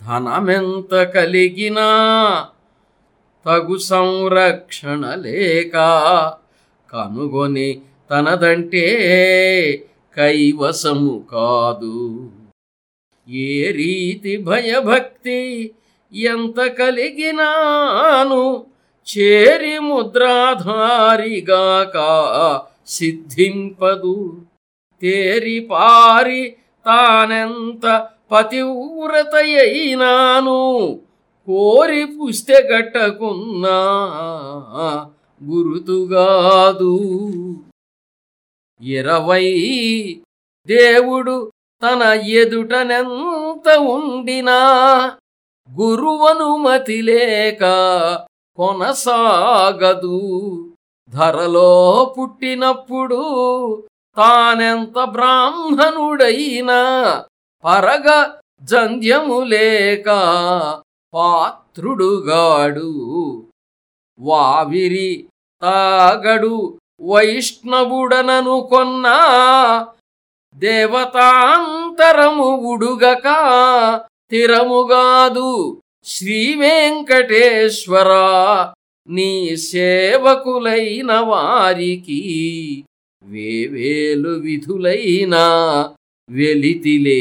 ధనమెంత కలిగినా తగు సంరక్షణ లేక కనుగొని తనదంటే కైవసము కాదు. ఏ రీతి భయభక్తి ఎంత కలిగినాను చేరి ముద్రాధారిగాక సిద్ధింపదు. తేరి పారి తానెంత పతివ్రతయైనాను కోరి పుష్టగట్టకున్నా గురుతుగాదు. ఇరవై దేవుడు తన ఎదుటనెంత ఉండినా గురువనుమతి లేక కొనసాగదు. ధరలో పుట్టినప్పుడు తానెంత బ్రాహ్మణుడైనా పరగ జంధ్యము లేక పాత్రుడుగాడు. వావిరి తాగడు వైష్ణవుడనను కొన్నా దేవతాంతరము ఉడుగక తిరముగాదు శ్రీవేంకటేశ్వర నీ సేవకులైన వారికి వేవేలు విధులైన वेलितिले